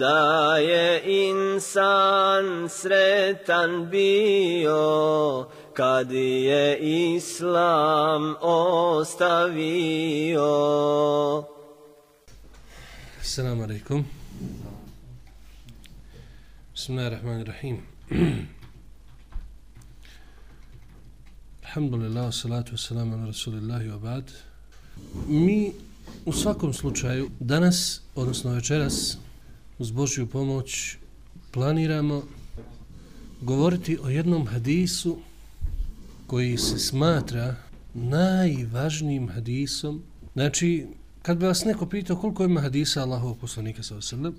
da je insan sretan bio kad je islam ostavio. Assalamu alaikum. Bismillahirrahmanirrahim. Alhamdulillah, salatu wassalamu ala rasulillahi wa ba'd. Mi u svakom slučaju danas, odnosno večeras, uz Božju pomoć planiramo govoriti o jednom hadisu koji se smatra najvažnijim hadisom. Znači, kad bi vas neko pitao koliko ima hadisa Allahovog poslanika sa osrlem,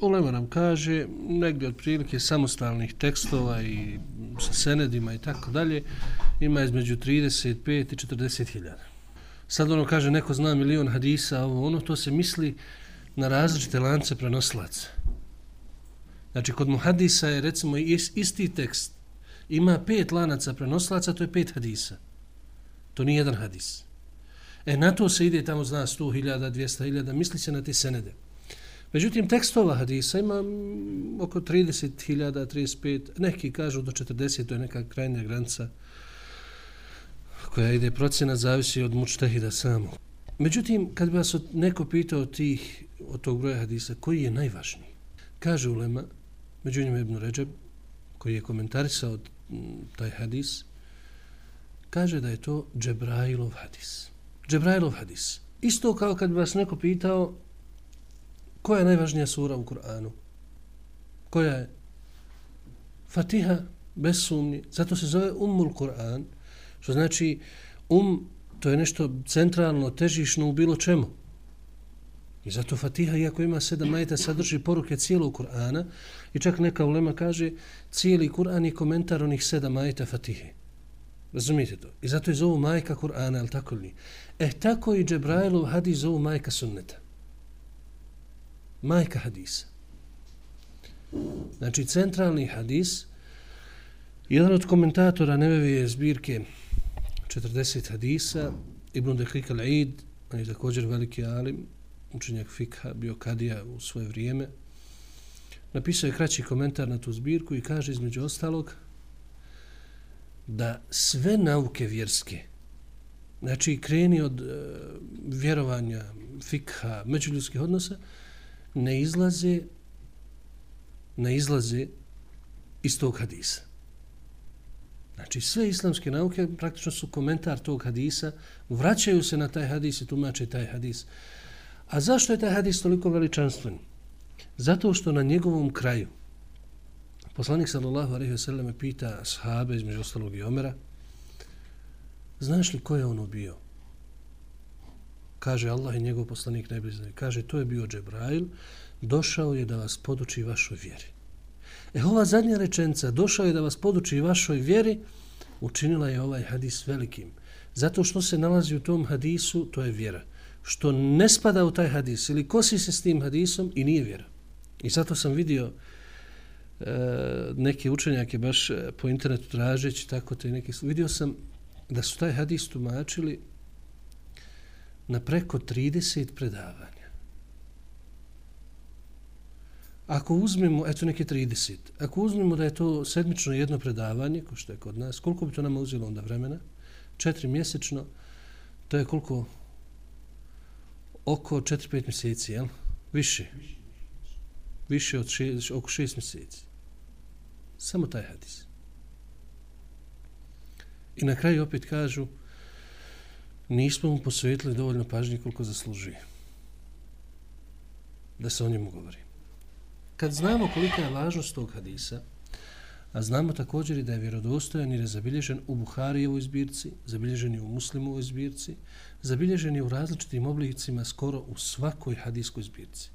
Ulema nam kaže, negdje otprilike samostalnih tekstova i sa senedima i tako dalje, ima između 35 i 40 hiljada. Sad ono kaže, neko zna milion hadisa, ovo ono, to se misli na različite lance prenoslaca. Znači, kod muhadisa je, recimo, isti tekst, ima pet lanaca prenoslaca, to je pet hadisa. To nije jedan hadis. E, na to se ide tamo, zna, 100.000, 200.000, misli se na te senede. Međutim, tekstova hadisa ima mm, oko 30.000, 35, neki kažu do 40, to je neka krajnja granca koja ide procjena, zavisi od mučtehida samo. Međutim, kad bi vas neko pitao tih, od tog broja hadisa, koji je najvažniji? Kaže Ulema, među njima Ibn Ređeb, koji je komentarisao taj hadis, kaže da je to Džebrailov hadis. Džebrailov hadis. Isto kao kad bi vas neko pitao koja je najvažnija sura u Kur'anu. Koja je? Fatiha, bez sumnje. Zato se zove Ummul Kur'an, što znači um, to je nešto centralno, težišno u bilo čemu. I zato Fatiha, iako ima sedam majeta, sadrži poruke cijelog Kur'ana i čak neka ulema kaže cijeli Kur'an je komentar onih sedam majeta Fatihe. Razumijete to? I zato je zovu majka Kur'ana, ali tako li? E, tako i Džebrailov hadis zovu majka sunneta. Majka hadisa. Znači, centralni hadis, jedan od komentatora Nebevije zbirke 40 hadisa, Ibn Dekrik al-Eid, on je također veliki alim, učenjak fikha, bio kadija u svoje vrijeme, napisao je kraći komentar na tu zbirku i kaže između ostalog da sve nauke vjerske, znači kreni od e, vjerovanja, fikha, međuljudskih odnosa, ne izlaze ne izlaze iz tog hadisa. Znači, sve islamske nauke praktično su komentar tog hadisa, vraćaju se na taj hadis i tumače taj hadis. A zašto je taj hadis toliko veličanstven? Zato što na njegovom kraju poslanik sallallahu alejhi ve selleme pita ashabe između ostalog i Omera Znaš li ko je on ubio? Kaže Allah i njegov poslanik najblizniji. Kaže to je bio Džebrail, došao je da vas poduči vašoj vjeri. E ova zadnja rečenca, došao je da vas poduči vašoj vjeri, učinila je ovaj hadis velikim. Zato što se nalazi u tom hadisu, to je vjera. Što ne spada u taj hadis ili kosi se s tim hadisom i nije vjera. I zato sam vidio e, neke učenjake baš e, po internetu tražeći tako te neke vidio sam da su taj hadis tumačili na preko 30 predavanja. Ako uzmemo, eto neke 30, ako uzmemo da je to sedmično jedno predavanje, ko što je kod nas, koliko bi to nama uzelo onda vremena? Četiri mjesečno, to je koliko? Oko 4-5 mjeseci, jel? Više. Više od šest, oko 6 mjeseci. Samo taj hadis. I na kraju opet kažu, nismo mu posvetili dovoljno pažnje koliko zaslužuje. Da se o njemu govori. Kad znamo kolika je važnost tog hadisa, a znamo također i da je vjerodostojan jer je zabilježen u Buharijevoj zbirci, zabilježen je u Muslimovoj zbirci, zabilježen je u različitim oblicima skoro u svakoj hadijskoj zbirci.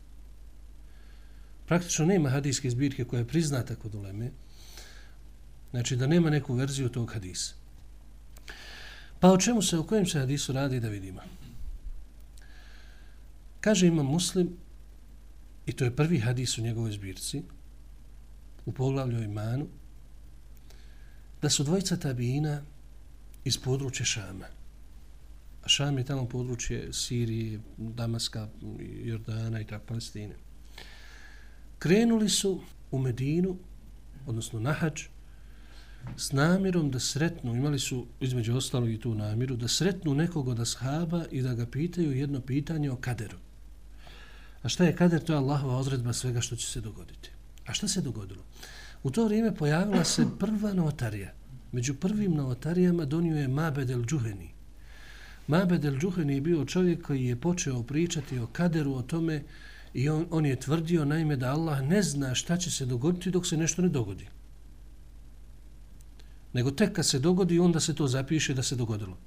Praktično nema hadijske zbirke koja je priznata kod uleme, znači da nema neku verziju tog hadisa. Pa o čemu se, o kojem se hadisu radi da vidimo? Kaže ima muslim, i to je prvi hadis u njegovoj zbirci, u poglavlju imanu, da su dvojica tabijina iz područja Šama. A Šam je tamo područje Sirije, Damaska, Jordana i tako Palestine. Krenuli su u Medinu, odnosno na hađ, s namjerom da sretnu, imali su između ostalog i tu namjeru, da sretnu nekog od ashaba i da ga pitaju jedno pitanje o kaderu. A šta je kader? To je Allahova odredba svega što će se dogoditi. A šta se dogodilo? U to vrijeme pojavila se prva novotarija. Među prvim novotarijama donio je Mabed el Džuheni. Mabed el Džuheni je bio čovjek koji je počeo pričati o kaderu, o tome i on, on je tvrdio naime da Allah ne zna šta će se dogoditi dok se nešto ne dogodi nego tek kad se dogodi, onda se to zapiše da se dogodilo.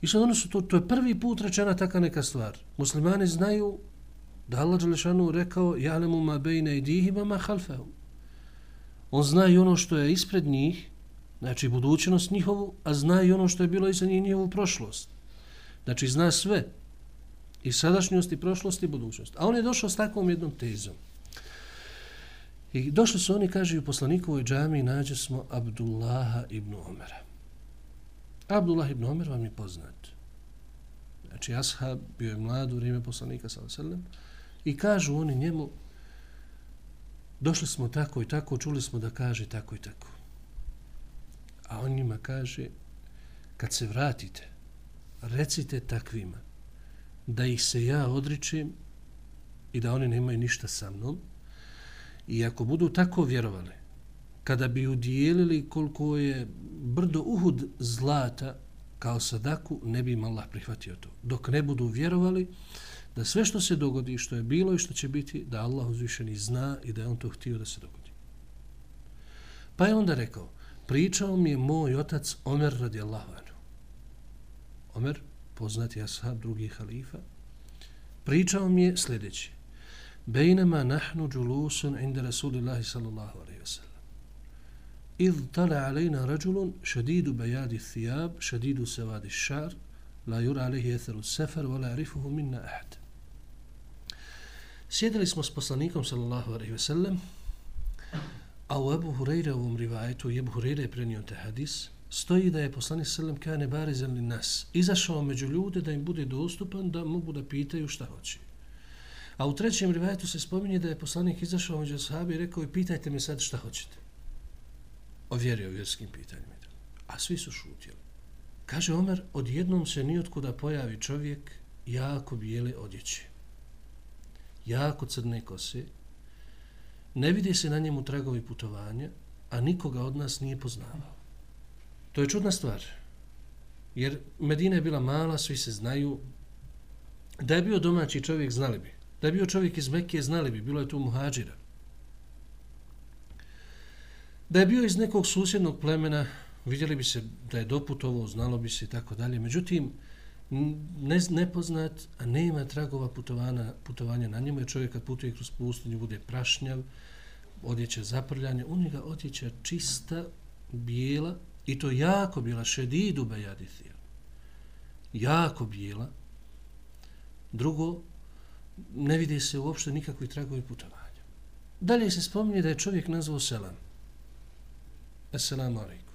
I sad ono su to, to je prvi put rečena taka neka stvar. Muslimani znaju da Allah Đelešanu rekao ja'lemu ma bejne idihima ma halfeum. On zna i ono što je ispred njih, znači budućnost njihovu, a zna i ono što je bilo iza njih njihovu prošlost. Znači zna sve. I sadašnjost, i prošlost, i budućnost. A on je došao s takvom jednom tezom. I došli su oni, kaže, u poslanikovoj džami nađe smo Abdullaha ibn Omera. Abdullah ibn Omer vam je poznat. Znači, Ashab bio je mlad u vrijeme poslanika, sallam, i kažu oni njemu, došli smo tako i tako, čuli smo da kaže tako i tako. A on njima kaže, kad se vratite, recite takvima, da ih se ja odričem i da oni nemaju ništa sa mnom, I ako budu tako vjerovali, kada bi udijelili koliko je brdo uhud zlata kao sadaku, ne bi im Allah prihvatio to. Dok ne budu vjerovali da sve što se dogodi, što je bilo i što će biti, da Allah uzvišeni zna i da je on to htio da se dogodi. Pa je onda rekao, pričao mi je moj otac Omer radijallahu anhu. Omer, poznati ashab, drugi halifa, pričao mi je sljedeći. بينما نحن جلوس عند رسول الله صلى الله عليه وسلم إذ طلع علينا رجل شديد بياد الثياب شديد سواد الشعر لا يرى عليه أثر السفر ولا يعرفه منا أحد Sjedili smo s poslanikom sallallahu alejhi ve sellem, a u Abu Hurajra u ovom rivajetu, Ebu Hurajra je prenio te hadis, stoji da je poslanik sallam kane barizan li nas, izašao među ljude da im bude dostupan, da mogu da pitaju šta hoće. A u trećem rivajetu se spominje da je poslanik izašao među sahabi i rekao i pitajte me sad šta hoćete. O vjeri, o vjerskim pitanjima. A svi su šutjeli. Kaže Omer, odjednom se nijotkuda pojavi čovjek jako bijele odjeće. Jako crne kose ne vide se na njemu tragovi putovanja, a nikoga od nas nije poznavao. To je čudna stvar. Jer Medina je bila mala, svi se znaju. Da je bio domaći čovjek, znali bi. Da je bio čovjek iz Mekije, znali bi. Bilo je tu muhađira. Da je bio iz nekog susjednog plemena, vidjeli bi se da je doputovo, znalo bi se i tako dalje. Međutim, ne, nepoznat, a nema tragova putovana, putovanja na njemu, jer čovjek kad putuje kroz pustinju, bude prašnjav, odjeća zaprljanje, u njega odjeća čista, bijela, i to jako bila, šedidu bejadithija. Jako bijela. Drugo, ne vidi se uopšte nikakvi tragovi putovanja. Dalje se spominje da je čovjek nazvao Selam. Assalamu alaikum.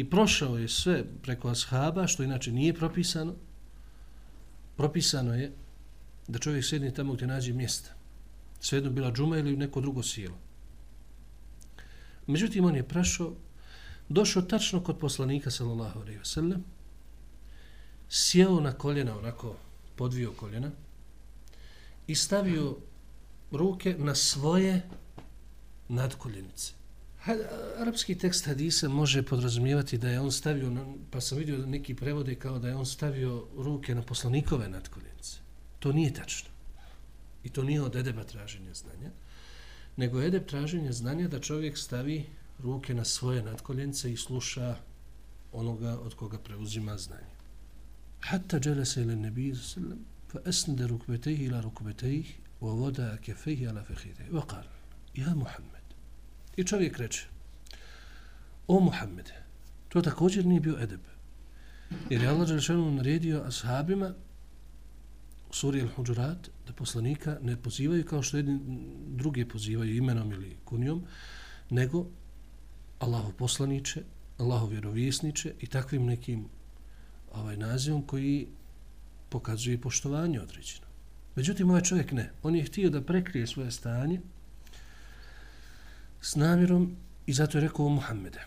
I prošao je sve preko ashaba, što inače nije propisano. Propisano je da čovjek sjedni tamo gdje nađe mjesta. Svejedno bila džuma ili neko drugo sjelo. Međutim, on je prašao, došao tačno kod poslanika, sallallahu alaihi wasallam, sjeo na koljena, onako podvio koljena, i stavio ruke na svoje nadkoljenice. Arapski tekst hadisa može podrazumijevati da je on stavio, pa sam vidio neki prevode kao da je on stavio ruke na poslanikove natkoljenice. To nije tačno. I to nije od edeba traženja znanja, nego edeb traženja znanja da čovjek stavi ruke na svoje nadkoljence i sluša onoga od koga preuzima znanje. Hatta dželese ili nebi sallam, fa esnde rukbetehi ila rukbetehi, wa voda kefehi ala fehideh, Wa kal, ja Muhammed. I čovjek reče, o Muhammede, to također nije bio edeb. Jer je Allah Đelešanu naredio ashabima u suri Al-Huđurat da poslanika ne pozivaju kao što jedni drugi pozivaju imenom ili kunijom, nego Allahu poslaniće, Allahu vjerovjesniće i takvim nekim ovaj nazivom koji pokazuje poštovanje određeno. Međutim, ovaj čovjek ne. On je htio da prekrije svoje stanje s namjerom i zato je rekao Muhammede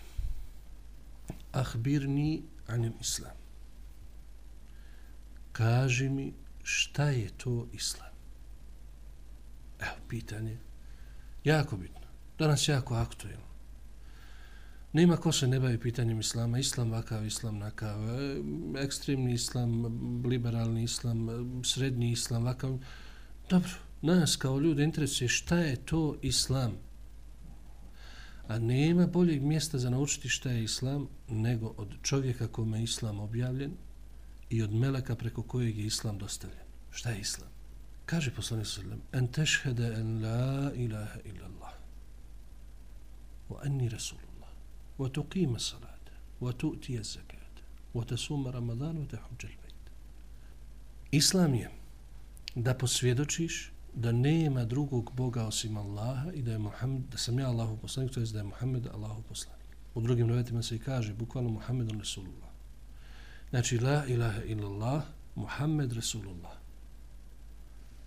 Ahbirni anim islam. Kaži mi šta je to islam? Evo, pitanje. Jako bitno. Danas jako aktuelno. Nema ko se ne bavi pitanjem islama. Islam vakav, islam nakav, e, ekstremni islam, liberalni islam, e, srednji islam vakav. Dobro, nas kao ljude interesuje šta je to islam. A nema boljeg mjesta za naučiti šta je islam nego od čovjeka kome je islam objavljen i od meleka preko kojeg je islam dostavljen. Šta je islam? Kaže poslanik sallam, en tešhede en la ilaha illa Allah. Wa anni rasulullah. Wa tuqima salata. Wa tu'tija zakata. Wa tasuma ramadan. Wa tahuđa l-bajt. Islam je da posvjedočiš da nema drugog Boga osim Allaha i da je Muhammed, da sam ja Allahu poslanik, to je da je Muhammed Allahu poslanik. U drugim navetima se i kaže, bukvalno Muhammed Rasulullah. Znači, la ilaha illallah, Muhammed Rasulullah.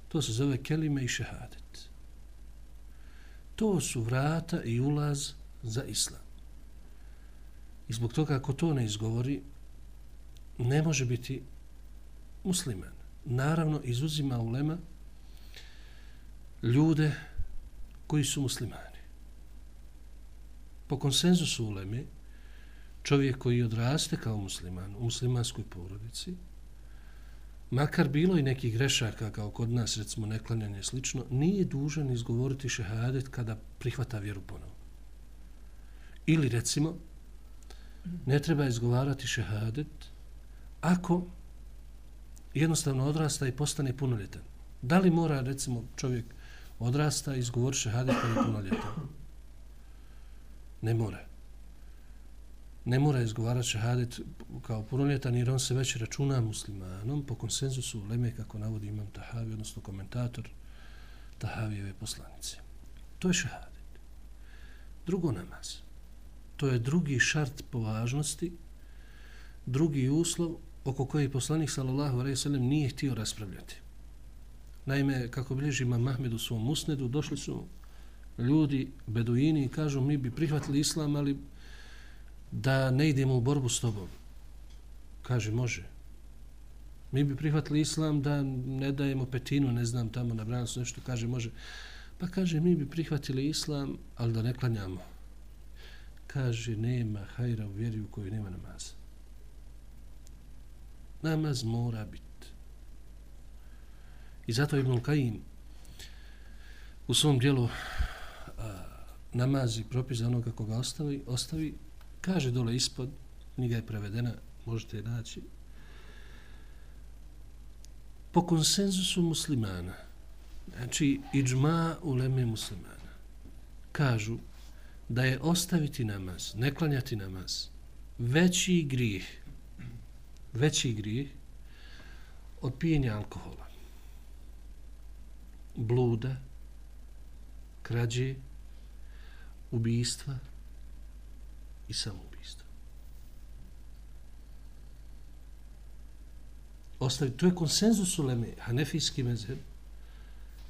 To se zove kelime i šehadet. To su vrata i ulaz za islam. I zbog toga ako to ne izgovori, ne može biti musliman. Naravno, izuzima ulema ljude koji su muslimani. Po konsenzusu uleme, čovjek koji odraste kao musliman u muslimanskoj porodici, makar bilo i nekih grešaka kao kod nas, recimo neklanjanje slično, nije dužan izgovoriti šehadet kada prihvata vjeru ponovo. Ili recimo, ne treba izgovarati šehadet ako jednostavno odrasta i postane punoljetan. Da li mora, recimo, čovjek odrasta i izgovori šehadet kada je punoljetan? Ne mora ne mora izgovarati šehadet kao punoljetan jer on se već računa muslimanom po konsenzusu Leme kako navodi imam Tahavi, odnosno komentator Tahavijeve poslanice. To je šehadet. Drugo namaz. To je drugi šart po važnosti, drugi uslov oko koji poslanik sallallahu alejhi ve sellem nije htio raspravljati. Naime, kako bilježi Imam Mahmed u svom musnedu, došli su ljudi, beduini i kažu mi bi prihvatili islam, ali da ne idemo u borbu s tobom. Kaže, može. Mi bi prihvatili islam da ne dajemo petinu, ne znam, tamo na branac nešto, kaže, može. Pa kaže, mi bi prihvatili islam, ali da ne klanjamo. Kaže, nema hajra u vjeri u kojoj nema namaza. Namaz mora biti. I zato Ibn Kajim u svom dijelu a, namazi propis za onoga koga ostavi, ostavi, kaže dole ispod, knjiga je prevedena, možete je naći, po konsenzusu muslimana, znači iđma u leme muslimana, kažu da je ostaviti namaz, ne klanjati namaz, veći grijeh, veći grijeh od pijenja alkohola, bluda, krađe, ubijstva i samoubistva. Ostavi, to je konsenzus u Leme, hanefijski mezheb,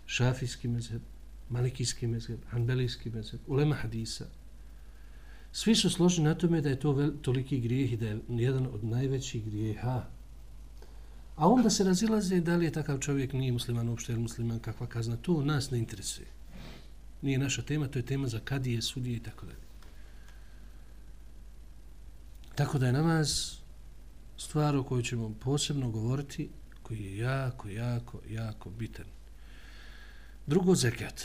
šafijski mezheb, malikijski mezheb, hanbelijski mezheb, ulema hadisa. Svi su složeni na tome da je to vel, toliki grijeh i da je jedan od najvećih grijeha. A onda se razilaze da li je takav čovjek nije musliman uopšte ili musliman, kakva kazna. To nas ne interesuje. Nije naša tema, to je tema za kadije, sudije i tako dalje. Tako da je namaz stvar o kojoj ćemo posebno govoriti, koji je jako, jako, jako bitan. Drugo, zekat.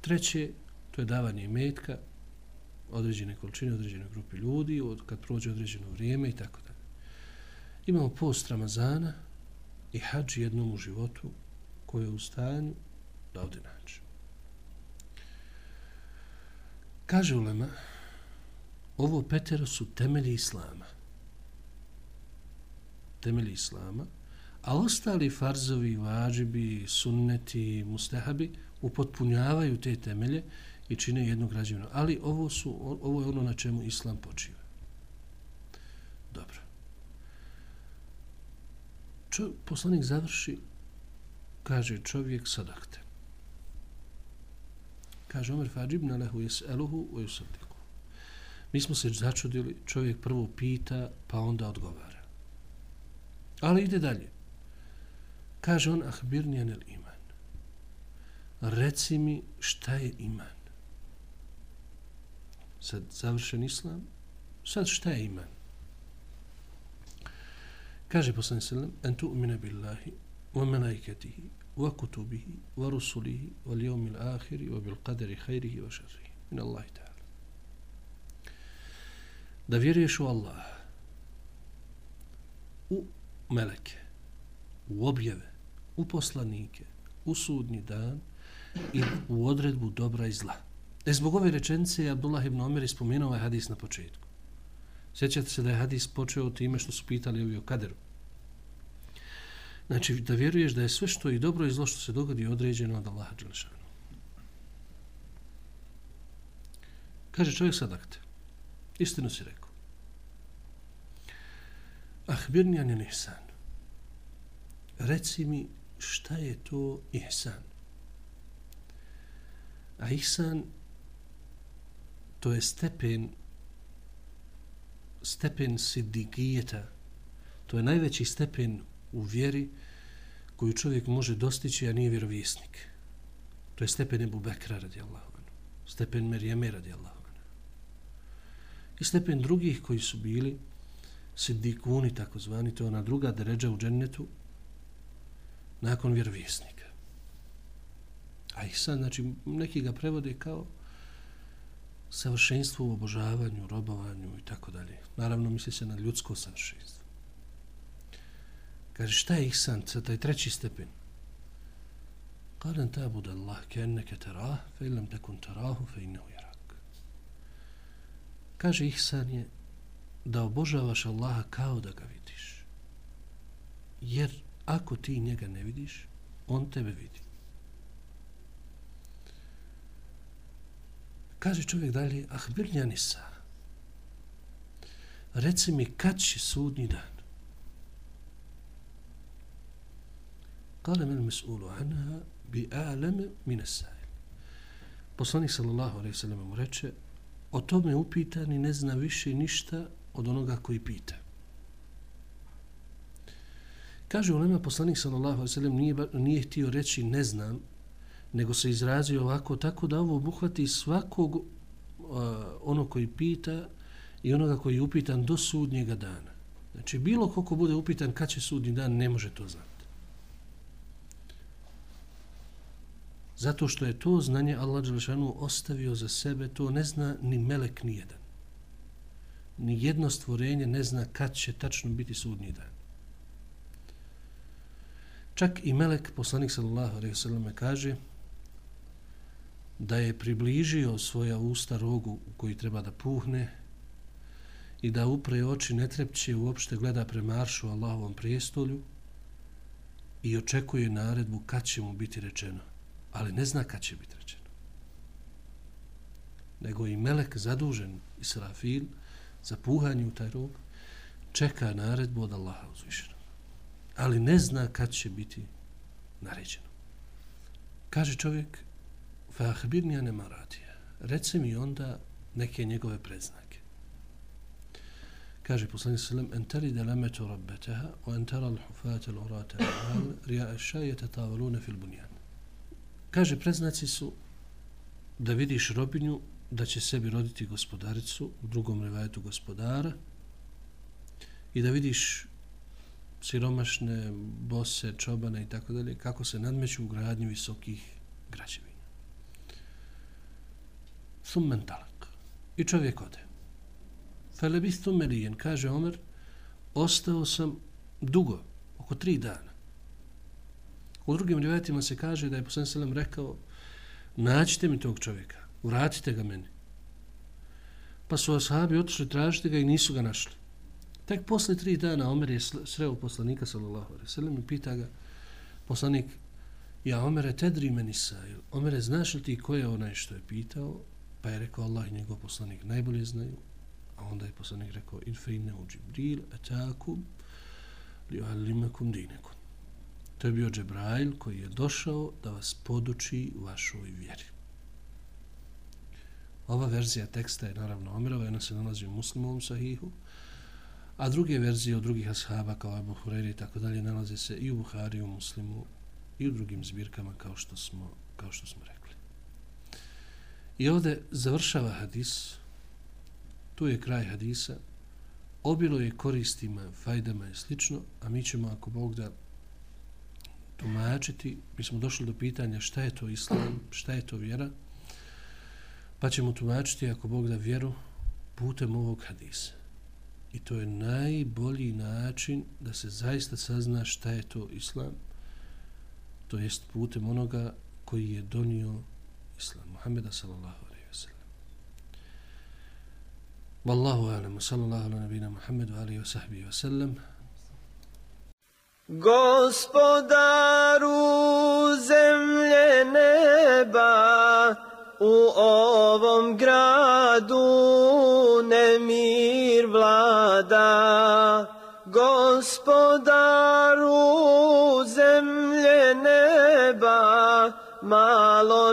Treće, to je davanje metka određene količine, određene grupi ljudi, od kad prođe određeno vrijeme i tako dalje. Imamo post Ramazana i hađ jednom u životu koje je u stanju da ovdje nađe. Kaže Ulema, ovo petero su temelji Islama. Temelji Islama, a ostali farzovi, vađibi, sunneti, mustehabi upotpunjavaju te temelje i čine jednu građevinu. Ali ovo, su, ovo je ono na čemu Islam počiva. Dobro. Čo, poslanik završi, kaže čovjek sadakte. Kaže Omer Fadžib, na lehu jes eluhu u jusadiku. Mi smo se začudili, čovjek prvo pita, pa onda odgovara. Ali ide dalje. Kaže on, ahbirni anel iman. Reci mi šta je iman. Sad završen islam, sad šta je iman? Kaže poslanik sallam, en tu billahi, wa melaiketihi, wa kutubihi, wa rusulihi, wa yawmil ahiri, wa bil qaderi hayrihi, wa šarrihi. Min Allahi ta'ala. Da vjeruješ u Allah, u meleke, u objave, u poslanike, u sudni dan i u odredbu dobra i zla. E zbog ove rečenice je Abdullah ibn Omer ispomenuo ovaj hadis na početku sjećate se da je hadis počeo time što su pitali ovi o kaderu Znači, da vjeruješ da je sve što i dobro i zlo što se dogodi određeno od Allaha Đelešanu. Kaže čovjek sadakte. Istinu si rekao. Ahbirni an ihsan. Reci mi šta je to ihsan. A ihsan to je stepen stepen sidigijeta. To je najveći stepen u vjeri koju čovjek može dostići, a nije vjerovjesnik. To je stepen Ebu Bekra radi anhu, Stepen Merijeme radi Allahu. I stepen drugih koji su bili siddikuni, takozvani, to je ona druga deređa u džennetu, nakon vjerovjesnika. A ih sad, znači, neki ga prevode kao savršenstvo u obožavanju, robovanju i tako dalje. Naravno, misli se na ljudsko savršenstvo. Kaže, šta je ihsan, sa taj treći stepen? Kalen ta bude Allah, ke enneke terah, fe ilam tekun terahu, fe innehu jarak. Kaže, ihsan je da obožavaš Allaha kao da ga vidiš. Jer ako ti njega ne vidiš, on tebe vidi. Kaže čovjek dalje, ah, birnjanisa, reci mi kad će sudnji dan? Kale men mes'ulu anha bi aleme min as-sa'il. Poslanik sallallahu alaihi sallam mu reče: "O tome upitani ne zna više ništa od onoga koji pita." Kaže ulema poslanik sallallahu alejhi ve sellem nije nije htio reći ne znam, nego se izrazio ovako tako da ovo obuhvati svakog uh, ono koji pita i onoga koji je upitan do sudnjega dana. Znači, bilo koliko bude upitan kad će sudnji dan, ne može to znati. Zato što je to znanje Allah Đelešanu ostavio za sebe, to ne zna ni melek nijedan. Ni jedno stvorenje ne zna kad će tačno biti sudnji dan. Čak i melek, poslanik sallallahu alaihi sallam, kaže da je približio svoja usta rogu u koji treba da puhne i da upre oči ne trepće uopšte gleda prema aršu Allahovom prijestolju i očekuje naredbu kad će mu biti rečeno ali ne zna kad će biti rečeno. Nego i melek zadužen Israfil za puhanje u taj rog čeka naredbu od Allaha uzvišenog. Ali ne zna kad će biti naređeno. Kaže čovjek, Pa, fahbirnija ane radija. Reci mi onda neke njegove predznake. Kaže poslanik sallam, en teri da lemetu rabbeteha, o en tera l'hufate l'urate l'al, rija ešajete tavalune fil bunjan. Kaže, preznaci su da vidiš robinju da će sebi roditi gospodaricu u drugom revajetu gospodara i da vidiš siromašne, bose, čobane i tako dalje, kako se nadmeću u gradnju visokih građevina summen talak. I čovjek ode. Felebistu merijen, kaže Omer, ostao sam dugo, oko tri dana. U drugim rivajetima se kaže da je poslanik Selem rekao nađite mi tog čovjeka, vratite ga meni. Pa su ashabi otišli tražiti ga i nisu ga našli. Tek posle tri dana Omer je sreo poslanika sallallahu alaihi sallam i pita ga poslanik ja Omere tedri meni sajil. Omere znaš li ti ko je onaj što je pitao? Pa je rekao Allah i njegov poslanik najbolje znaju. A onda je poslanik rekao in fe inne u Džibril etakum li alimakum dinekum. To je bio Džebrail koji je došao da vas poduči vašoj vjeri. Ova verzija teksta je naravno Omerova, ona se nalazi u muslimovom sahihu, a druge verzije od drugih ashaba kao Abu Hureyri i tako dalje nalaze se i u Buhari, i u muslimu, i u drugim zbirkama kao što smo, kao što smo rekli. I ovde završava hadis, tu je kraj hadisa, obilo je koristima, fajdama i slično, a mi ćemo, ako Bog da, tumačiti, mi smo došli do pitanja šta je to islam, šta je to vjera, pa ćemo tumačiti, ako Bog da vjeru, putem ovog hadisa. I to je najbolji način da se zaista sazna šta je to islam, to jest putem onoga koji je donio islam, Muhammeda sallallahu alaihi wa sallam. Wallahu alamu sallallahu ala nabina Muhammedu alaihi wa sahbihi wa sallam. Gospodaru zemlje neba, u ovom gradu nemir vlada. Gospodaru zemlje neba, malo